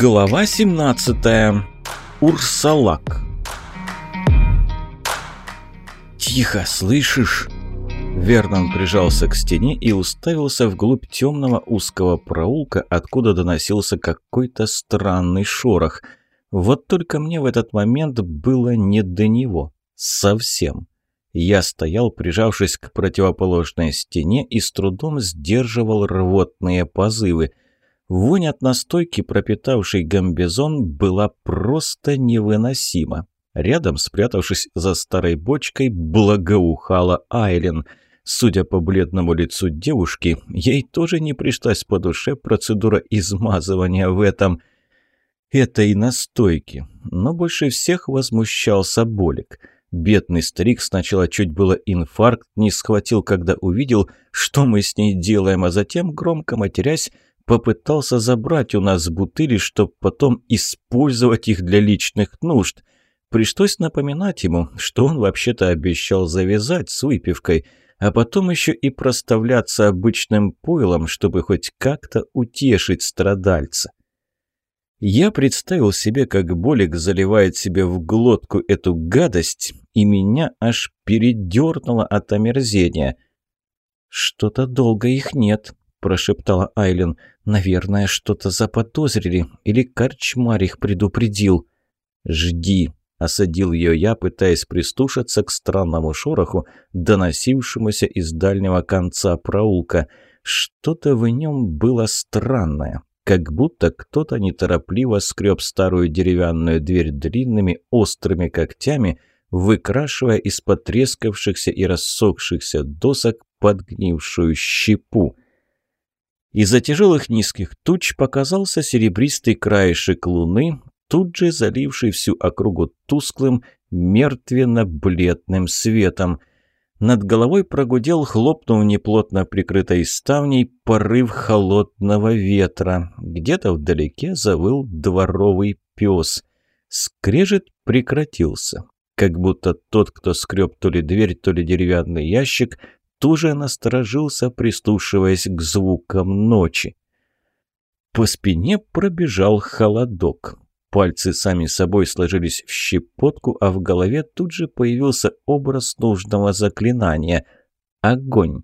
Глава 17. Урсалак. «Тихо, слышишь?» Вернон прижался к стене и уставился вглубь темного узкого проулка, откуда доносился какой-то странный шорох. Вот только мне в этот момент было не до него. Совсем. Я стоял, прижавшись к противоположной стене и с трудом сдерживал рвотные позывы – Вонь от настойки, пропитавшей гамбизон, была просто невыносима. Рядом, спрятавшись за старой бочкой, благоухала Айлен. Судя по бледному лицу девушки, ей тоже не пришлась по душе процедура измазывания в этом... этой настойке. Но больше всех возмущался Болик. Бедный старик сначала чуть было инфаркт не схватил, когда увидел, что мы с ней делаем, а затем, громко матерясь, попытался забрать у нас бутыли, чтобы потом использовать их для личных нужд. Пришлось напоминать ему, что он вообще-то обещал завязать с выпивкой, а потом еще и проставляться обычным пойлом, чтобы хоть как-то утешить страдальца. Я представил себе, как Болик заливает себе в глотку эту гадость, и меня аж передернуло от омерзения. «Что-то долго их нет», – прошептала Айлен. «Наверное, что-то заподозрили, или корчмар их предупредил». «Жди», – осадил ее я, пытаясь прислушаться к странному шороху, доносившемуся из дальнего конца проулка. Что-то в нем было странное, как будто кто-то неторопливо скреб старую деревянную дверь длинными острыми когтями, выкрашивая из потрескавшихся и рассохшихся досок подгнившую щепу. Из-за тяжелых низких туч показался серебристый краешек луны, тут же заливший всю округу тусклым, мертвенно-бледным светом. Над головой прогудел, хлопнув неплотно прикрытой ставней, порыв холодного ветра. Где-то вдалеке завыл дворовый пес. Скрежет прекратился, как будто тот, кто скреб то ли дверь, то ли деревянный ящик, тоже насторожился, прислушиваясь к звукам ночи. По спине пробежал холодок. Пальцы сами собой сложились в щепотку, а в голове тут же появился образ нужного заклинания – огонь.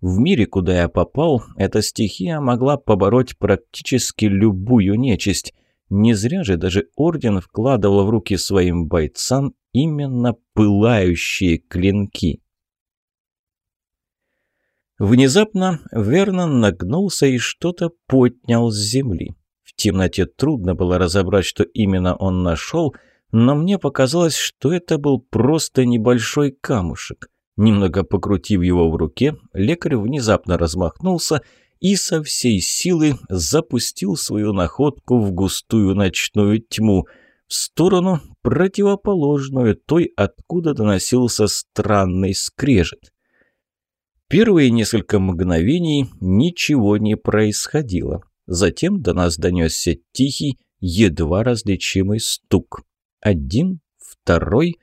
В мире, куда я попал, эта стихия могла побороть практически любую нечисть. Не зря же даже Орден вкладывал в руки своим бойцам именно пылающие клинки. Внезапно Вернон нагнулся и что-то поднял с земли. В темноте трудно было разобрать, что именно он нашел, но мне показалось, что это был просто небольшой камушек. Немного покрутив его в руке, лекарь внезапно размахнулся и со всей силы запустил свою находку в густую ночную тьму, в сторону противоположную той, откуда доносился странный скрежет. Первые несколько мгновений ничего не происходило. Затем до нас донесся тихий, едва различимый стук. Один, второй.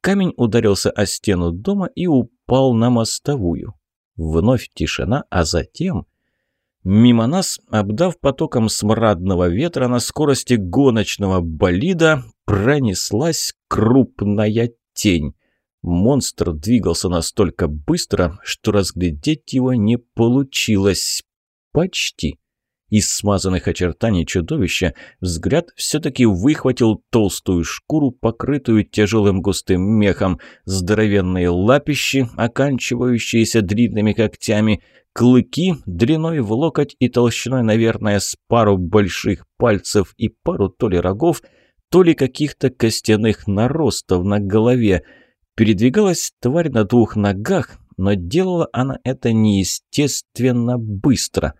Камень ударился о стену дома и упал на мостовую. Вновь тишина, а затем... Мимо нас, обдав потоком смрадного ветра на скорости гоночного болида, пронеслась крупная тень. Монстр двигался настолько быстро, что разглядеть его не получилось. Почти. Из смазанных очертаний чудовища взгляд все-таки выхватил толстую шкуру, покрытую тяжелым густым мехом, здоровенные лапищи, оканчивающиеся длинными когтями, клыки длиной в локоть и толщиной, наверное, с пару больших пальцев и пару то ли рогов, то ли каких-то костяных наростов на голове – Передвигалась тварь на двух ногах, но делала она это неестественно быстро.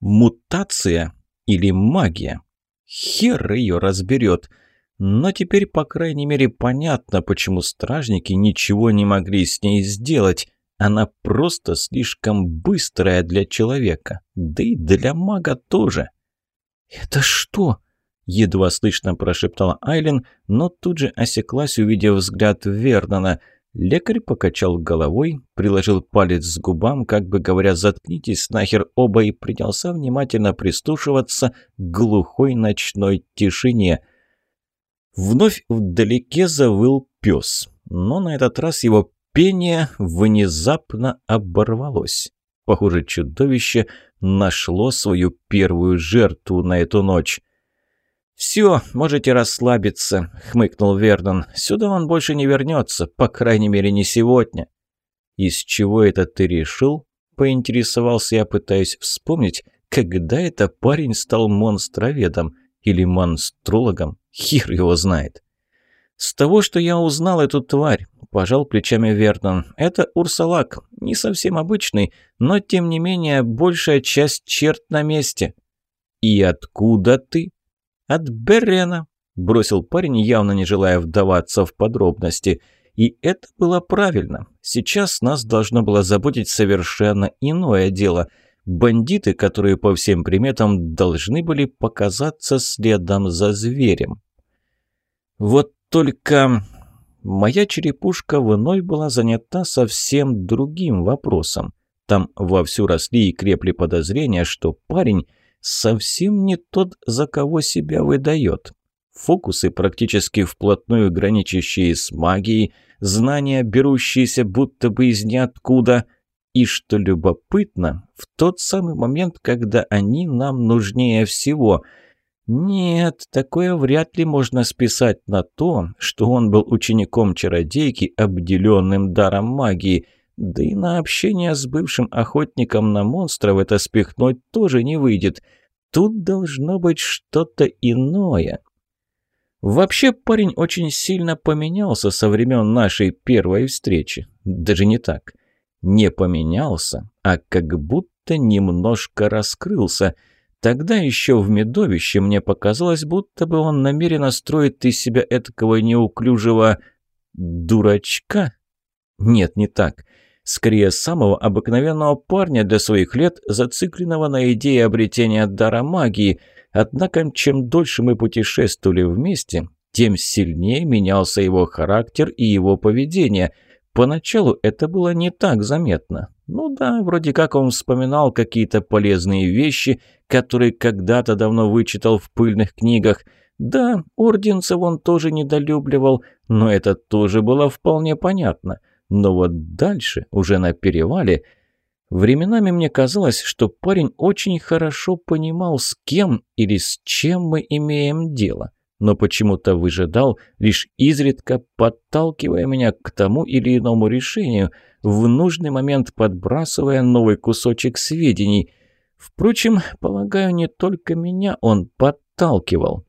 Мутация или магия? Хер ее разберет. Но теперь, по крайней мере, понятно, почему стражники ничего не могли с ней сделать. Она просто слишком быстрая для человека, да и для мага тоже. «Это что?» Едва слышно прошептала Айлен, но тут же осеклась, увидев взгляд Вернона. Лекарь покачал головой, приложил палец к губам, как бы говоря «заткнитесь нахер оба» и принялся внимательно прислушиваться к глухой ночной тишине. Вновь вдалеке завыл пес, но на этот раз его пение внезапно оборвалось. Похоже, чудовище нашло свою первую жертву на эту ночь. «Все, можете расслабиться», — хмыкнул Вернон. «Сюда он больше не вернется, по крайней мере, не сегодня». «Из чего это ты решил?» — поинтересовался я, пытаясь вспомнить, когда это парень стал монстроведом или монстрологом, хер его знает. «С того, что я узнал эту тварь», – пожал плечами Вернон. «Это урсалак, не совсем обычный, но тем не менее большая часть черт на месте». «И откуда ты?» «От Берена», – бросил парень, явно не желая вдаваться в подробности. И это было правильно. Сейчас нас должно было заботить совершенно иное дело. Бандиты, которые по всем приметам должны были показаться следом за зверем. Вот только моя черепушка вновь была занята совсем другим вопросом. Там вовсю росли и крепли подозрения, что парень совсем не тот, за кого себя выдает. Фокусы, практически вплотную граничащие с магией, знания, берущиеся будто бы из ниоткуда. И, что любопытно, в тот самый момент, когда они нам нужнее всего – нет, такое вряд ли можно списать на то, что он был учеником чародейки, обделенным даром магии. Да и на общение с бывшим охотником на монстров это спихнуть тоже не выйдет. Тут должно быть что-то иное. Вообще парень очень сильно поменялся со времен нашей первой встречи. Даже не так. Не поменялся, а как будто немножко раскрылся – Тогда еще в медовище мне показалось, будто бы он намеренно строит из себя этакого неуклюжего дурачка. Нет, не так. Скорее, самого обыкновенного парня для своих лет, зацикленного на идее обретения дара магии. Однако, чем дольше мы путешествовали вместе, тем сильнее менялся его характер и его поведение. Поначалу это было не так заметно. Ну да, вроде как он вспоминал какие-то полезные вещи, которые когда-то давно вычитал в пыльных книгах. Да, орденцев он тоже недолюбливал, но это тоже было вполне понятно. Но вот дальше, уже на перевале, временами мне казалось, что парень очень хорошо понимал, с кем или с чем мы имеем дело но почему-то выжидал, лишь изредка подталкивая меня к тому или иному решению, в нужный момент подбрасывая новый кусочек сведений. Впрочем, полагаю, не только меня он подталкивал.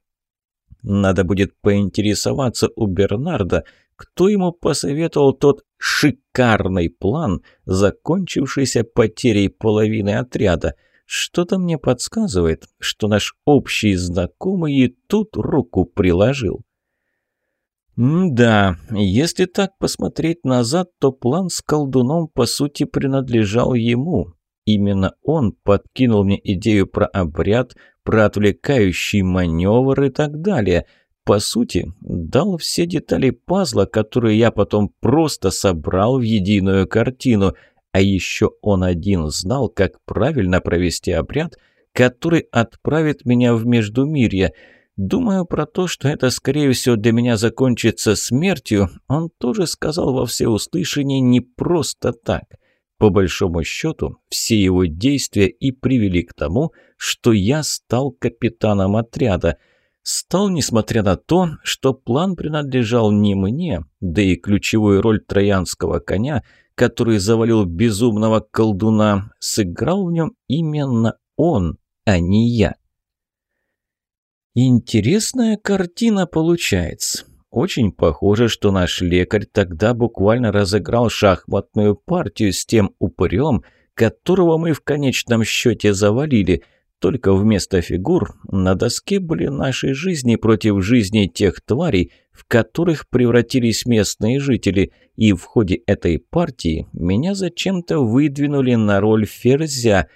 Надо будет поинтересоваться у Бернарда, кто ему посоветовал тот шикарный план, закончившийся потерей половины отряда – что-то мне подсказывает, что наш общий знакомый и тут руку приложил. да, если так посмотреть назад, то план с колдуном по сути принадлежал ему. Именно он подкинул мне идею про обряд, про отвлекающий маневр и так далее. По сути, дал все детали пазла, которые я потом просто собрал в единую картину – а еще он один знал, как правильно провести обряд, который отправит меня в Междумирье. Думаю про то, что это, скорее всего, для меня закончится смертью, он тоже сказал во всеуслышание не просто так. По большому счету, все его действия и привели к тому, что я стал капитаном отряда. Стал, несмотря на то, что план принадлежал не мне, да и ключевую роль троянского коня – который завалил безумного колдуна, сыграл в нем именно он, а не я. Интересная картина получается. Очень похоже, что наш лекарь тогда буквально разыграл шахматную партию с тем упырем, которого мы в конечном счете завалили. Только вместо фигур на доске были наши жизни против жизни тех тварей, в которых превратились местные жители, и в ходе этой партии меня зачем-то выдвинули на роль ферзя.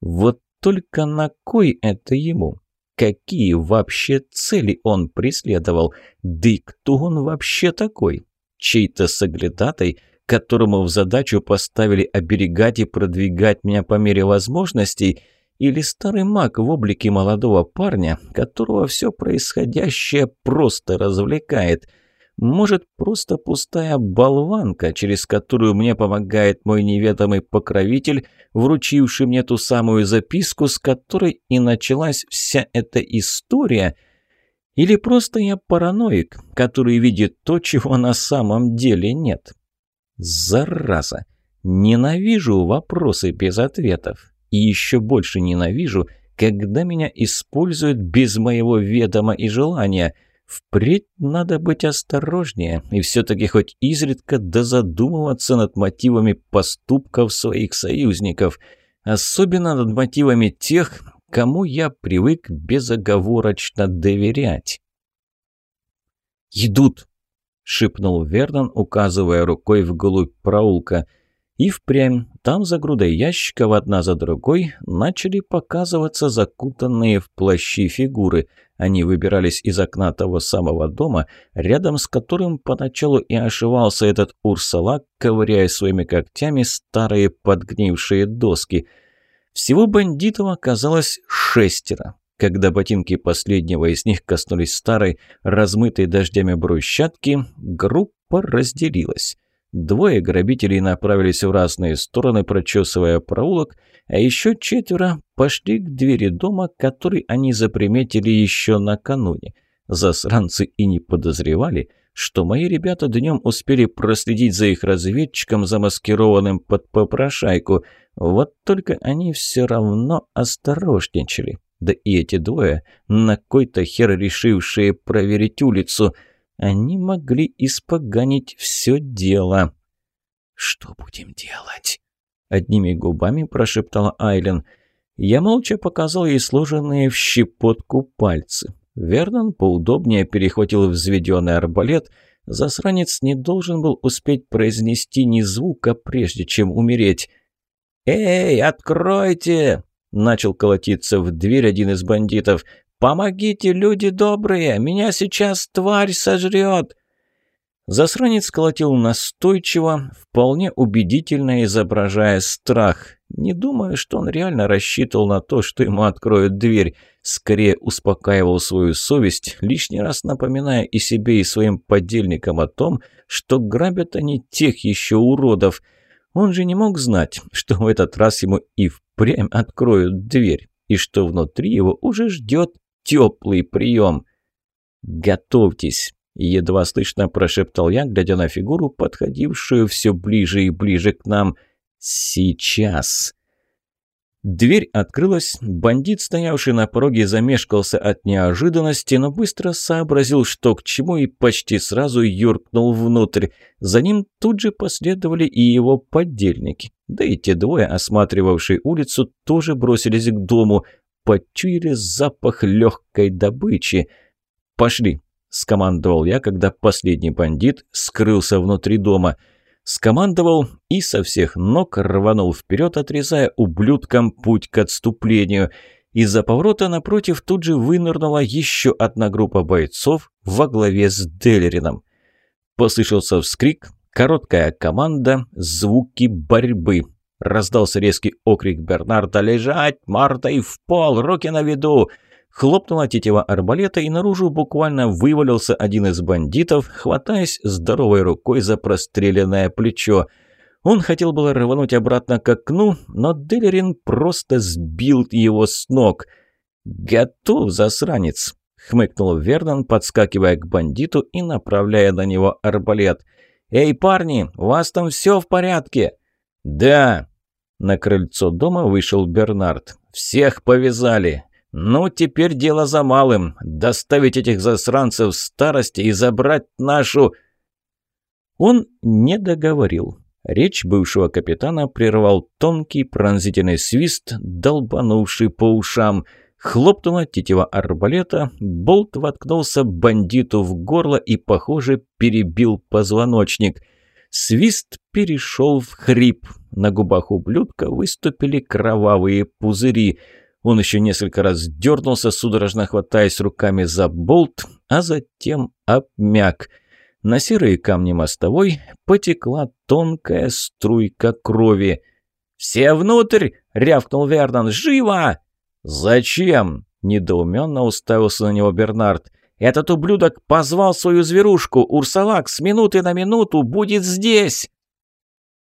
Вот только на кой это ему? Какие вообще цели он преследовал? Да и кто он вообще такой? чей-то соглядатай, которому в задачу поставили оберегать и продвигать меня по мере возможностей, или старый маг в облике молодого парня, которого все происходящее просто развлекает – может, просто пустая болванка, через которую мне помогает мой неведомый покровитель, вручивший мне ту самую записку, с которой и началась вся эта история? Или просто я параноик, который видит то, чего на самом деле нет? Зараза! Ненавижу вопросы без ответов. И еще больше ненавижу, когда меня используют без моего ведома и желания – Впредь надо быть осторожнее и все-таки хоть изредка дозадумываться над мотивами поступков своих союзников, особенно над мотивами тех, кому я привык безоговорочно доверять. «Идут!» — шепнул Вернон, указывая рукой вглубь проулка — и впрямь, там за грудой ящиков одна за другой начали показываться закутанные в плащи фигуры. Они выбирались из окна того самого дома, рядом с которым поначалу и ошивался этот урсалак, ковыряя своими когтями старые подгнившие доски. Всего бандитов оказалось шестеро. Когда ботинки последнего из них коснулись старой, размытой дождями брусчатки, группа разделилась. Двое грабителей направились в разные стороны, прочесывая проулок, а еще четверо пошли к двери дома, который они заприметили еще накануне. Засранцы и не подозревали, что мои ребята днем успели проследить за их разведчиком, замаскированным под попрошайку. Вот только они все равно осторожничали. Да и эти двое, на кой-то хер решившие проверить улицу – они могли испоганить все дело. «Что будем делать?» Одними губами прошептала Айлен. Я молча показал ей сложенные в щепотку пальцы. Вернон поудобнее перехватил взведенный арбалет. Засранец не должен был успеть произнести ни звука, прежде чем умереть. «Эй, откройте!» Начал колотиться в дверь один из бандитов. «Помогите, люди добрые! Меня сейчас тварь сожрет!» Засранец колотил настойчиво, вполне убедительно изображая страх. Не думая, что он реально рассчитывал на то, что ему откроют дверь. Скорее успокаивал свою совесть, лишний раз напоминая и себе, и своим подельникам о том, что грабят они тех еще уродов. Он же не мог знать, что в этот раз ему и впрямь откроют дверь, и что внутри его уже ждет теплый прием. «Готовьтесь!» – едва слышно прошептал я, глядя на фигуру, подходившую все ближе и ближе к нам. «Сейчас!» Дверь открылась, бандит, стоявший на пороге, замешкался от неожиданности, но быстро сообразил, что к чему, и почти сразу юркнул внутрь. За ним тут же последовали и его подельники. Да и те двое, осматривавшие улицу, тоже бросились к дому почуяли запах легкой добычи. «Пошли!» – скомандовал я, когда последний бандит скрылся внутри дома. Скомандовал и со всех ног рванул вперед, отрезая ублюдкам путь к отступлению. Из-за поворота напротив тут же вынырнула еще одна группа бойцов во главе с Делерином. Послышался вскрик, короткая команда, звуки борьбы – Раздался резкий окрик Бернарда «Лежать! Мартой в пол! Руки на виду!» Хлопнула тетива арбалета, и наружу буквально вывалился один из бандитов, хватаясь здоровой рукой за простреленное плечо. Он хотел было рвануть обратно к окну, но Делерин просто сбил его с ног. «Готов, засранец!» — хмыкнул Вернон, подскакивая к бандиту и направляя на него арбалет. «Эй, парни, у вас там все в порядке?» «Да!» На крыльцо дома вышел Бернард. «Всех повязали! Ну, теперь дело за малым. Доставить этих засранцев старости и забрать нашу...» Он не договорил. Речь бывшего капитана прервал тонкий пронзительный свист, долбанувший по ушам. Хлопнула тетива арбалета, болт воткнулся бандиту в горло и, похоже, перебил позвоночник – Свист перешел в хрип. На губах ублюдка выступили кровавые пузыри. Он еще несколько раз дернулся, судорожно хватаясь руками за болт, а затем обмяк. На серые камни мостовой потекла тонкая струйка крови. «Все внутрь!» — рявкнул Вернон. «Живо!» «Зачем?» — недоуменно уставился на него Бернард. «Этот ублюдок позвал свою зверушку. Урсалак с минуты на минуту будет здесь!»